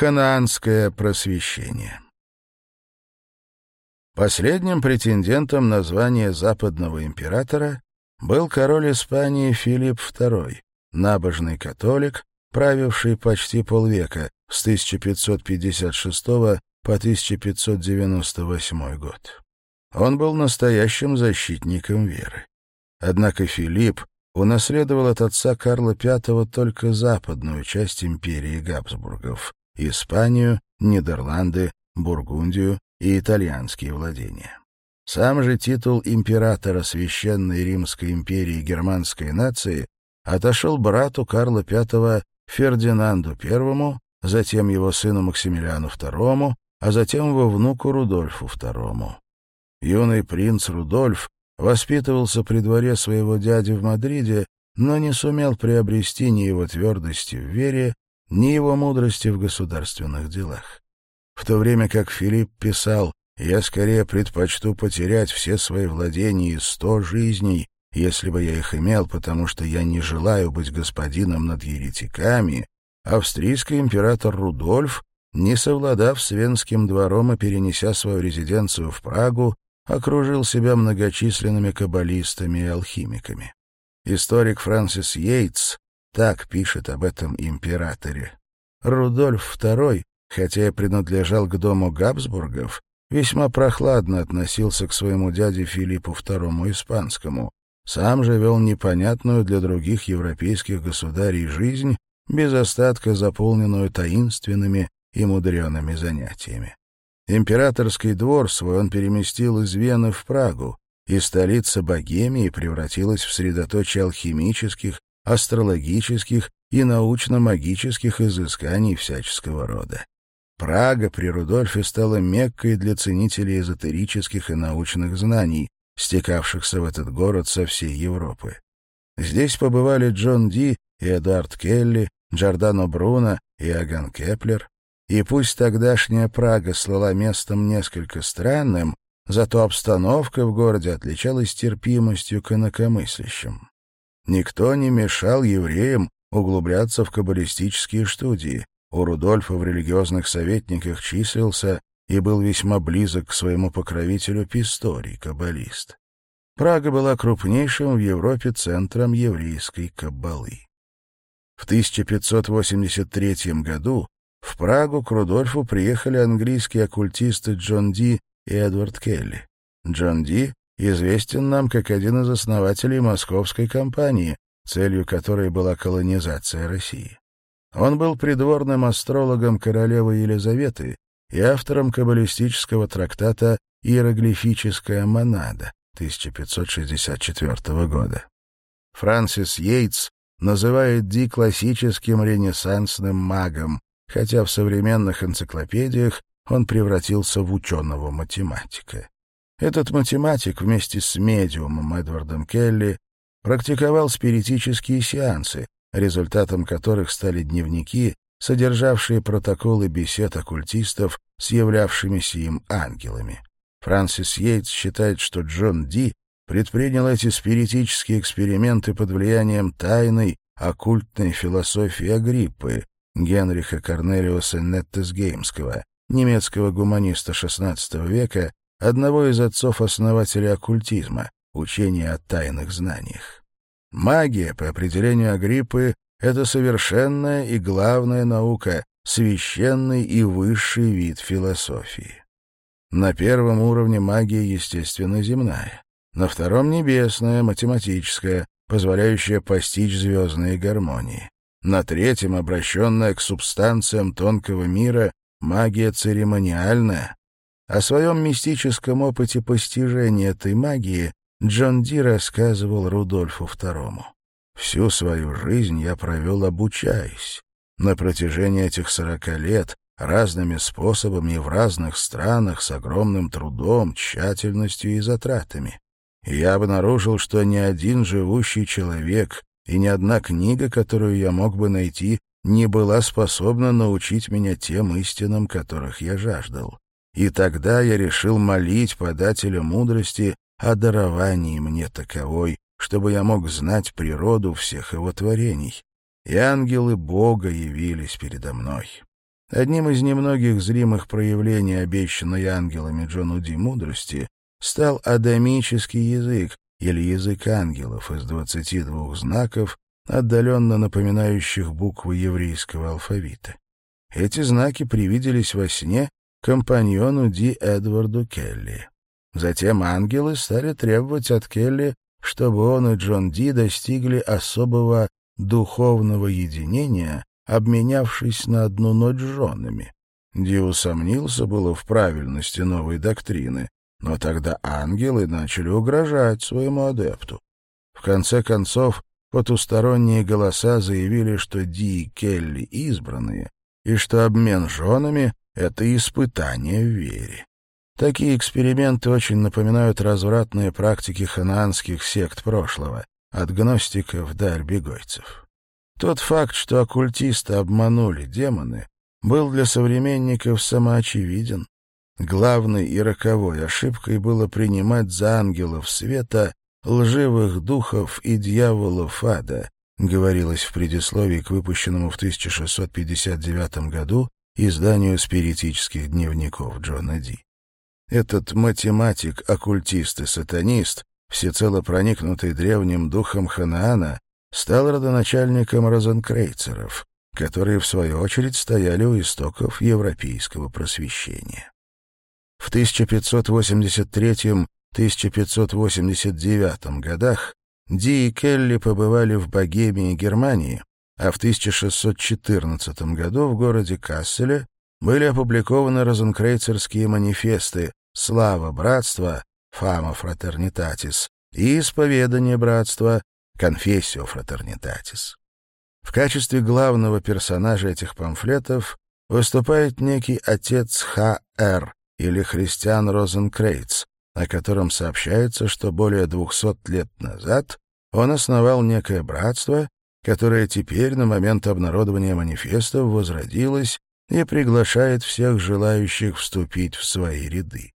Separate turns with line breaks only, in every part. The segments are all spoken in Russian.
Ханаанское просвещение Последним претендентом на звание западного императора был король Испании Филипп II, набожный католик, правивший почти полвека с 1556 по 1598 год. Он был настоящим защитником веры. Однако Филипп унаследовал от отца Карла V только западную часть империи Габсбургов, Испанию, Нидерланды, Бургундию и итальянские владения. Сам же титул императора Священной Римской империи германской нации отошел брату Карла V Фердинанду I, затем его сыну Максимилиану II, а затем его внуку Рудольфу II. Юный принц Рудольф воспитывался при дворе своего дяди в Мадриде, но не сумел приобрести ни его твердости в вере, ни его мудрости в государственных делах. В то время как Филипп писал «Я скорее предпочту потерять все свои владения и сто жизней, если бы я их имел, потому что я не желаю быть господином над еретиками», австрийский император Рудольф, не совладав с Венским двором и перенеся свою резиденцию в Прагу, окружил себя многочисленными каббалистами и алхимиками. Историк Фрэнсис Йейтс так пишет об этом императоре. Рудольф II, хотя и принадлежал к дому Габсбургов, весьма прохладно относился к своему дяде Филиппу II Испанскому. Сам же вел непонятную для других европейских государей жизнь, без остатка заполненную таинственными и мудреными занятиями. Императорский двор свой он переместил из Вены в Прагу, и столица Богемии превратилась в средоточие алхимических астрологических и научно-магических изысканий всяческого рода. Прага при Рудольфе стала меккой для ценителей эзотерических и научных знаний, стекавшихся в этот город со всей Европы. Здесь побывали Джон Ди и Эдуард Келли, Джордано Бруно и Иоганн Кеплер. И пусть тогдашняя Прага слыла местом несколько странным, зато обстановка в городе отличалась терпимостью к инакомыслящим. Никто не мешал евреям углубляться в каббалистические студии. У Рудольфа в религиозных советниках числился и был весьма близок к своему покровителю Писторий, каббалист. Прага была крупнейшим в Европе центром еврейской каббалы. В 1583 году в Прагу к Рудольфу приехали английские оккультисты Джон Ди и Эдвард Келли. Джон Ди известен нам как один из основателей московской компании, целью которой была колонизация России. Он был придворным астрологом королевы Елизаветы и автором каббалистического трактата «Иероглифическая монада» 1564 года. Франсис Йейтс называет Ди классическим ренессансным магом, хотя в современных энциклопедиях он превратился в ученого-математика. Этот математик вместе с медиумом Эдвардом Келли практиковал спиритические сеансы, результатом которых стали дневники, содержавшие протоколы бесед оккультистов с являвшимися им ангелами. Фрэнсис Йейтс считает, что Джон Ди предпринял эти спиритические эксперименты под влиянием тайной оккультной философии Агриппы Генриха Корнелиуса Неттесгеймского, немецкого гуманиста XVI века, одного из отцов-основателей оккультизма, учения о тайных знаниях. Магия, по определению Агриппы, это совершенная и главная наука, священный и высший вид философии. На первом уровне магия, естественно, земная. На втором — небесная, математическая, позволяющая постичь звездные гармонии. На третьем, обращенная к субстанциям тонкого мира, магия церемониальная, о своем мистическом опыте постижения этой магии Джон Ди рассказывал Рудольфу II. «Всю свою жизнь я провел, обучаясь. На протяжении этих сорока лет разными способами и в разных странах с огромным трудом, тщательностью и затратами. Я обнаружил, что ни один живущий человек и ни одна книга, которую я мог бы найти, не была способна научить меня тем истинам, которых я жаждал и тогда я решил молить подателя мудрости о даровании мне таковой, чтобы я мог знать природу всех его творений. И ангелы Бога явились передо мной. Одним из немногих зримых проявлений обещанной ангелами Джону Ди мудрости стал адамический язык, или язык ангелов из 22 знаков, отдаленно напоминающих буквы еврейского алфавита. Эти знаки привиделись во сне компаньону Ди Эдварду Келли. Затем ангелы стали требовать от Келли, чтобы он и Джон Ди достигли особого духовного единения, обменявшись на одну ночь женами. Ди усомнился было в правильности новой доктрины, но тогда ангелы начали угрожать своему адепту. В конце концов, потусторонние голоса заявили, что Ди и Келли избранные, и что обмен женами это испытание в вере. Такие эксперименты очень напоминают развратные практики ханаанских сект прошлого, от гностиков до альбегойцев. Тот факт, что оккультисты обманули демоны, был для современников самоочевиден. Главной и роковой ошибкой было принимать за ангелов света лживых духов и дьяволов ада, говорилось в предисловии к выпущенному в 1659 году изданию спиритических дневников Джона Ди. Этот математик, оккультист и сатанист, всецело проникнутый древним духом Ханаана, стал родоначальником розенкрейцеров, которые, в свою очередь, стояли у истоков европейского просвещения. В 1583-1589 годах Ди и Келли побывали в Богемии и Германии а в 1614 году в городе Касселе были опубликованы розенкрейцерские манифесты «Слава братства» «Fama fraternitatis» и «Исповедание братства» «Confessio fraternitatis». В качестве главного персонажа этих памфлетов выступает некий отец Х.Р. или христиан Розенкрейц, о котором сообщается, что более 200 лет назад он основал некое братство, которая теперь на момент обнародования манифестов возродилась и приглашает всех желающих вступить в свои ряды.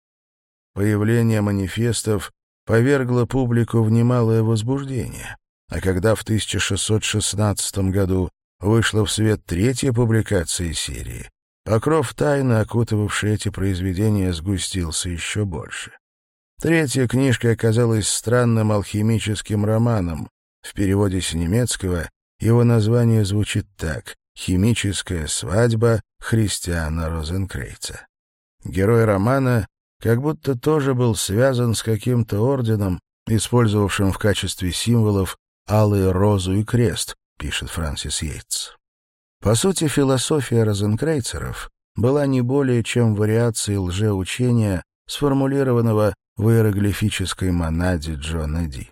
Появление манифестов повергло публику в немалое возбуждение, а когда в 1616 году вышла в свет третья публикация серии, покров тайны, окутывавший эти произведения, сгустился еще больше. Третья книжка оказалась странным алхимическим романом, в переводе с немецкого его название звучит так «Химическая свадьба Христиана Розенкрейца». Герой романа как будто тоже был связан с каким-то орденом, использовавшим в качестве символов алый розу и крест, пишет Фрэнсис Йейтс. По сути, философия розенкрейцеров была не более чем вариацией лжеучения, сформулированного в иероглифической монаде Джона Ди.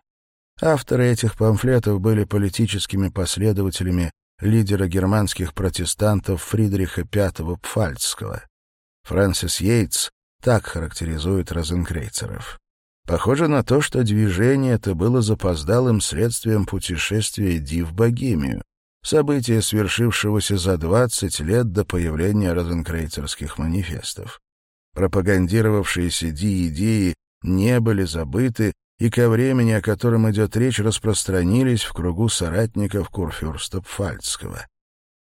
Авторы этих памфлетов были политическими последователями лидера германских протестантов Фридриха V Пфальцского. Фрэнсис Йейтс так характеризует розенкрейцеров. Похоже на то, что движение это было запоздалым следствием путешествия Ди в Богемию, событие, свершившегося за 20 лет до появления розенкрейцерских манифестов. Пропагандировавшиеся Ди идеи не были забыты и ко времени, о котором идет речь, распространились в кругу соратников Курфюрста Пфальцкого.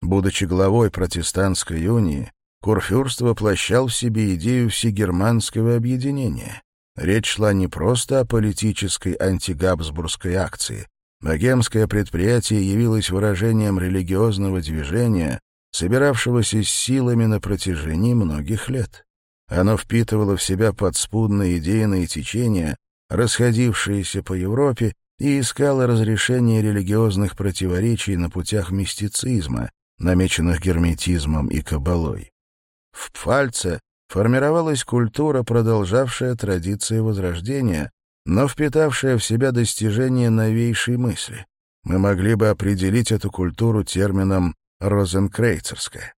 Будучи главой протестантской унии, Курфюрст воплощал в себе идею всегерманского объединения. Речь шла не просто о политической антигабсбургской акции. Богемское предприятие явилось выражением религиозного движения, собиравшегося с силами на протяжении многих лет. Оно впитывало в себя подспудные идейные течения, расходившиеся по Европе, и искала разрешение религиозных противоречий на путях мистицизма, намеченных герметизмом и кабалой. В Пфальце формировалась культура, продолжавшая традиции Возрождения, но впитавшая в себя достижения новейшей мысли. Мы могли бы определить эту культуру термином «розенкрейцерская».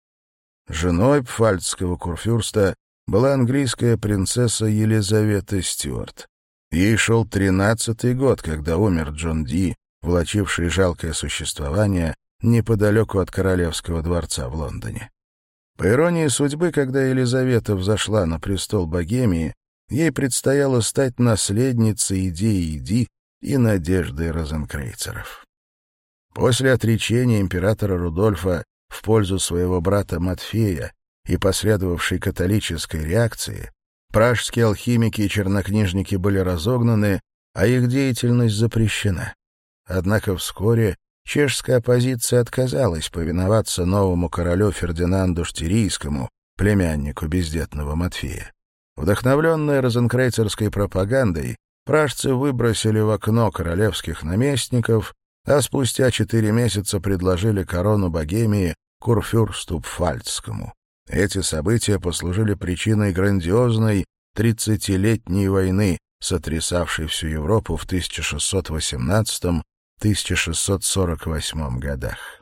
Женой пфальцского курфюрста была английская принцесса Елизавета Стюарт. Ей шел тринадцатый год, когда умер Джон Ди, влачивший жалкое существование неподалеку от королевского дворца в Лондоне. По иронии судьбы, когда Елизавета взошла на престол Богемии, ей предстояло стать наследницей идеи Ди и надежды розенкрейцеров. После отречения императора Рудольфа в пользу своего брата Матфея и последовавшей католической реакции Пражские алхимики и чернокнижники были разогнаны, а их деятельность запрещена. Однако вскоре чешская оппозиция отказалась повиноваться новому королю Фердинанду Штирийскому, племяннику бездетного Матфея. Вдохновленные розенкрейцерской пропагандой, пражцы выбросили в окно королевских наместников, а спустя четыре месяца предложили корону Богемии Курфюрсту Пфальцскому. Эти события послужили причиной грандиозной тридцатилетней войны, сотрясавшей всю Европу в 1618-1648 годах.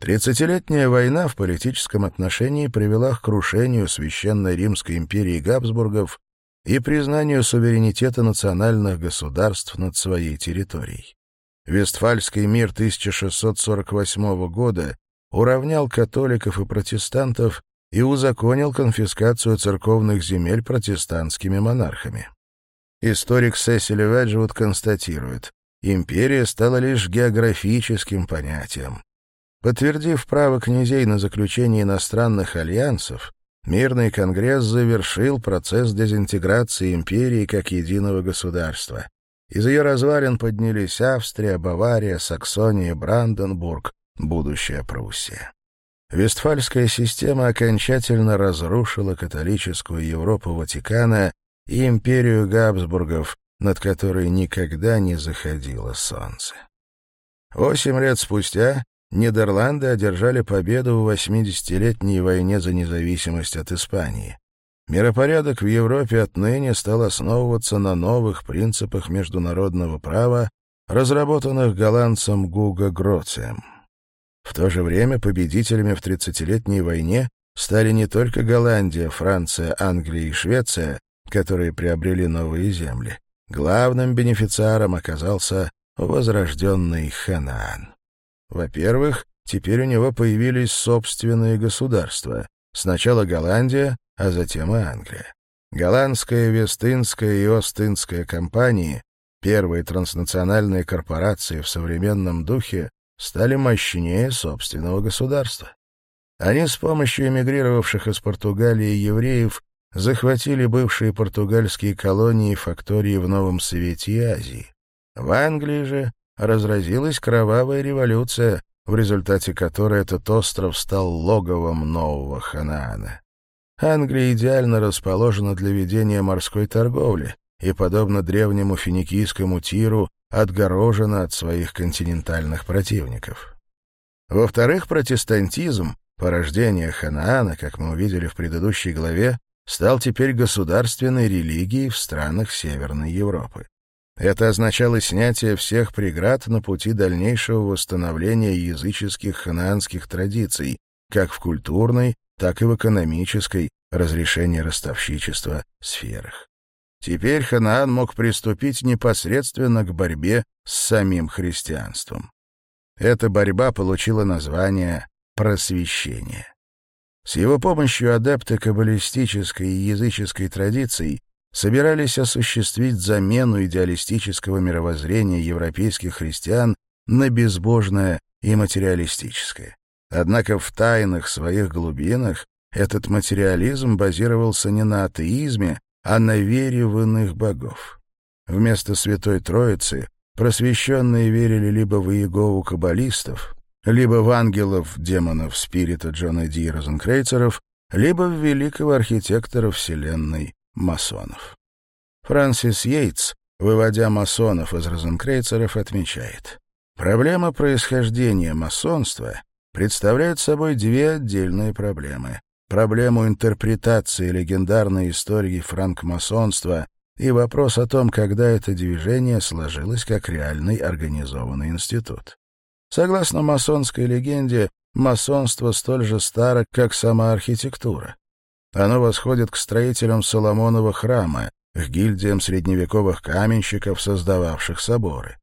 Тридцатилетняя война в политическом отношении привела к крушению Священной Римской империи Габсбургов и признанию суверенитета национальных государств над своей территорией. Вестфальский мир 1648 года уравнял католиков и протестантов и узаконил конфискацию церковных земель протестантскими монархами. Историк Сесили Веджвуд констатирует, империя стала лишь географическим понятием. Подтвердив право князей на заключение иностранных альянсов, Мирный конгресс завершил процесс дезинтеграции империи как единого государства. Из ее развалин поднялись Австрия, Бавария, Саксония, Бранденбург, будущая Пруссия. Вестфальская система окончательно разрушила католическую Европу Ватикана и империю Габсбургов, над которой никогда не заходило солнце. Восемь лет спустя Нидерланды одержали победу в 80-летней войне за независимость от Испании. Миропорядок в Европе отныне стал основываться на новых принципах международного права, разработанных голландцем Гуго Гроцием. В то же время победителями в 30-летней войне стали не только Голландия, Франция, Англия и Швеция, которые приобрели новые земли. Главным бенефициаром оказался возрожденный Ханаан. Во-первых, теперь у него появились собственные государства. Сначала Голландия, а затем и Англия. Голландская, Вестинская и Остинская компании, первые транснациональные корпорации в современном духе, стали мощнее собственного государства. Они с помощью эмигрировавших из Португалии евреев захватили бывшие португальские колонии и фактории в Новом Свете и Азии. В Англии же разразилась кровавая революция, в результате которой этот остров стал логовом нового Ханаана. Англия идеально расположена для ведения морской торговли, и, подобно древнему финикийскому тиру, отгорожена от своих континентальных противников. Во-вторых, протестантизм, порождение Ханаана, как мы увидели в предыдущей главе, стал теперь государственной религией в странах Северной Европы. Это означало снятие всех преград на пути дальнейшего восстановления языческих ханаанских традиций, как в культурной, так и в экономической разрешение ростовщичества сферах. Теперь Ханаан мог приступить непосредственно к борьбе с самим христианством. Эта борьба получила название «просвещение». С его помощью адепты каббалистической и языческой традиций собирались осуществить замену идеалистического мировоззрения европейских христиан на безбожное и материалистическое. Однако в тайных своих глубинах этот материализм базировался не на атеизме, а на вере в иных богов. Вместо Святой Троицы просвещенные верили либо в Иегову каббалистов, либо в ангелов, демонов, спирита Джона Ди Розенкрейцеров, либо в великого архитектора Вселенной масонов. Фрэнсис Йейтс, выводя масонов из розенкрейцеров, отмечает, проблема происхождения масонства представляет собой две отдельные проблемы проблему интерпретации легендарной истории франкмасонства и вопрос о том, когда это движение сложилось как реальный организованный институт. Согласно масонской легенде, масонство столь же старо, как сама архитектура. Оно восходит к строителям Соломонова храма, к гильдиям средневековых каменщиков, создававших соборы.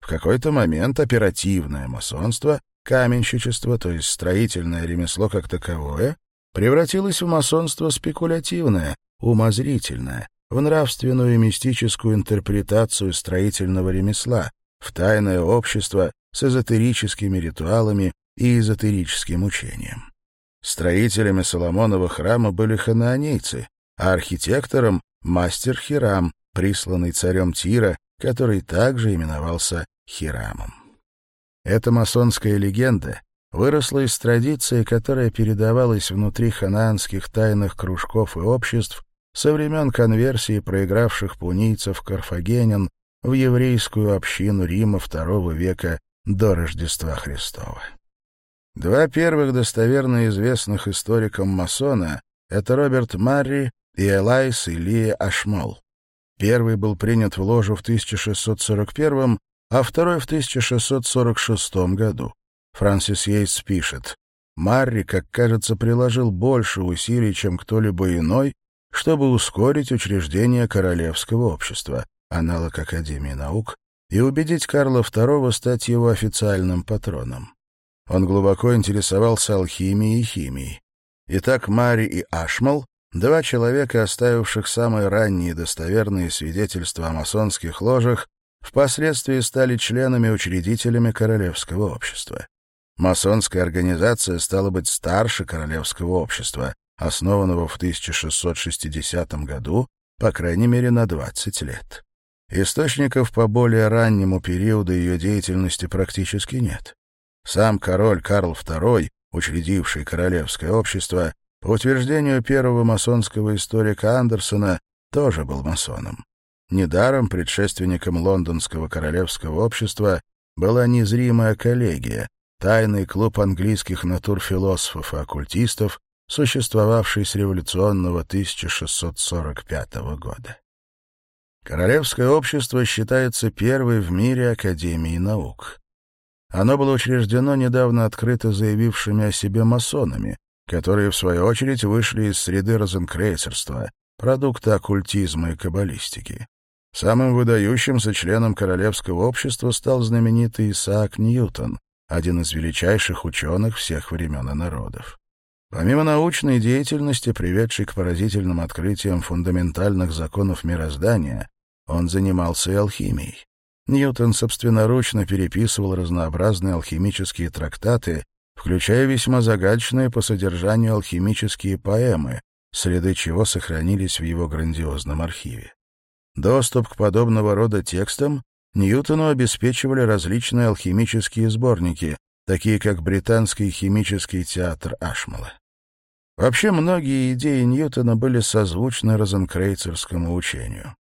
В какой-то момент оперативное масонство, каменщичество, то есть строительное ремесло как таковое, превратилось в масонство спекулятивное, умозрительное, в нравственную и мистическую интерпретацию строительного ремесла, в тайное общество с эзотерическими ритуалами и эзотерическим учением. Строителями Соломонова храма были хананейцы, а архитектором — мастер Хирам, присланный царем Тира, который также именовался Хирамом. Эта масонская легенда выросло из традиции, которая передавалась внутри ханаанских тайных кружков и обществ со времен конверсии проигравших пунийцев карфагенин в еврейскую общину Рима II века до Рождества Христова. Два первых достоверно известных историкам масона — это Роберт Марри и Элайс Илия Ашмол. Первый был принят в ложу в 1641, а второй — в 1646 году. Франсис Йейтс пишет, «Марри, как кажется, приложил больше усилий, чем кто-либо иной, чтобы ускорить учреждение Королевского общества, аналог Академии наук, и убедить Карла II стать его официальным патроном. Он глубоко интересовался алхимией и химией. Итак, Мари и Ашмал — два человека, оставивших самые ранние достоверные свидетельства о масонских ложах, впоследствии стали членами-учредителями Королевского общества масонская организация стала быть старше королевского общества, основанного в 1660 году, по крайней мере, на 20 лет. Источников по более раннему периоду ее деятельности практически нет. Сам король Карл II, учредивший королевское общество, по утверждению первого масонского историка Андерсона, тоже был масоном. Недаром предшественником лондонского королевского общества была незримая коллегия, тайный клуб английских натурфилософов и оккультистов, существовавший с революционного 1645 года. Королевское общество считается первой в мире Академией наук. Оно было учреждено недавно открыто заявившими о себе масонами, которые, в свою очередь, вышли из среды розенкрейцерства, продукта оккультизма и каббалистики. Самым выдающимся членом королевского общества стал знаменитый Исаак Ньютон, один из величайших ученых всех времен и народов. Помимо научной деятельности, приведшей к поразительным открытиям фундаментальных законов мироздания, он занимался и алхимией. Ньютон собственноручно переписывал разнообразные алхимические трактаты, включая весьма загадочные по содержанию алхимические поэмы, следы чего сохранились в его грандиозном архиве. Доступ к подобного рода текстам Ньютону обеспечивали различные алхимические сборники, такие как британский химический театр Ашмала. Вообще, многие идеи Ньютона были созвучны розенкрейцерскому учению.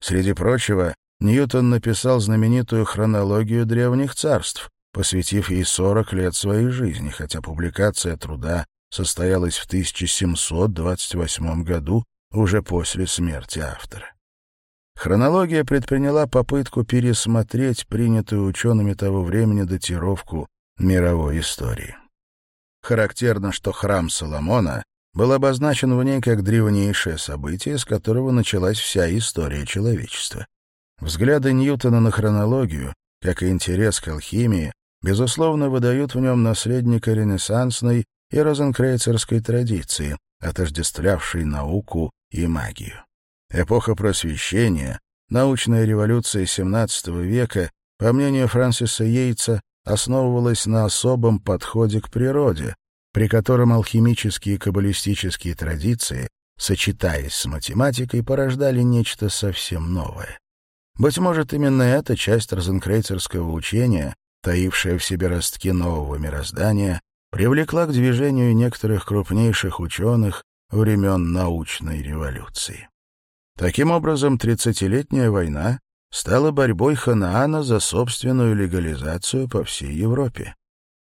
Среди прочего, Ньютон написал знаменитую хронологию древних царств, посвятив ей 40 лет своей жизни, хотя публикация труда состоялась в 1728 году, уже после смерти автора. Хронология предприняла попытку пересмотреть принятую учеными того времени датировку мировой истории. Характерно, что храм Соломона был обозначен в ней как древнейшее событие, с которого началась вся история человечества. Взгляды Ньютона на хронологию, как и интерес к алхимии, безусловно, выдают в нем наследника ренессансной и розенкрейцерской традиции, отождествлявшей науку и магию. Эпоха просвещения, научная революция XVII века, по мнению Франсиса Йейтса, основывалась на особом подходе к природе, при котором алхимические и каббалистические традиции, сочетаясь с математикой, порождали нечто совсем новое. Быть может, именно эта часть розенкрейцерского учения, таившая в себе ростки нового мироздания, привлекла к движению некоторых крупнейших ученых времен научной революции. Таким образом, тридцатилетняя война стала борьбой Ханаана за собственную легализацию по всей Европе.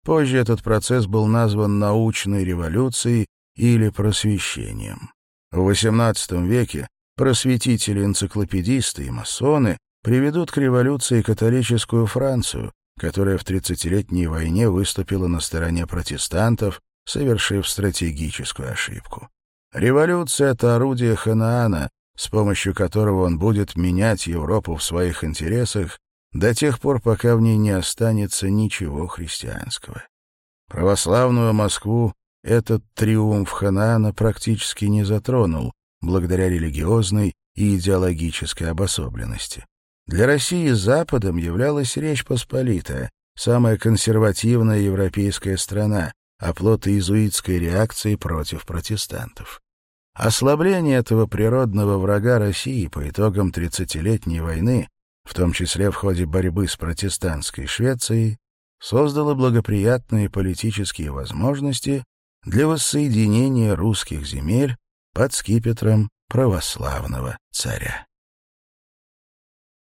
Позже этот процесс был назван научной революцией или просвещением. В XVIII веке просветители-энциклопедисты и масоны приведут к революции католическую Францию, которая в тридцатилетней войне выступила на стороне протестантов, совершив стратегическую ошибку. Революция — это орудие Ханаана, с помощью которого он будет менять Европу в своих интересах до тех пор, пока в ней не останется ничего христианского. Православную Москву этот триумф Ханаана практически не затронул, благодаря религиозной и идеологической обособленности. Для России Западом являлась Речь Посполитая, самая консервативная европейская страна, оплот иезуитской реакции против протестантов. Ослабление этого природного врага России по итогам 30-летней войны, в том числе в ходе борьбы с протестантской Швецией, создало благоприятные политические возможности для воссоединения русских земель под скипетром православного царя.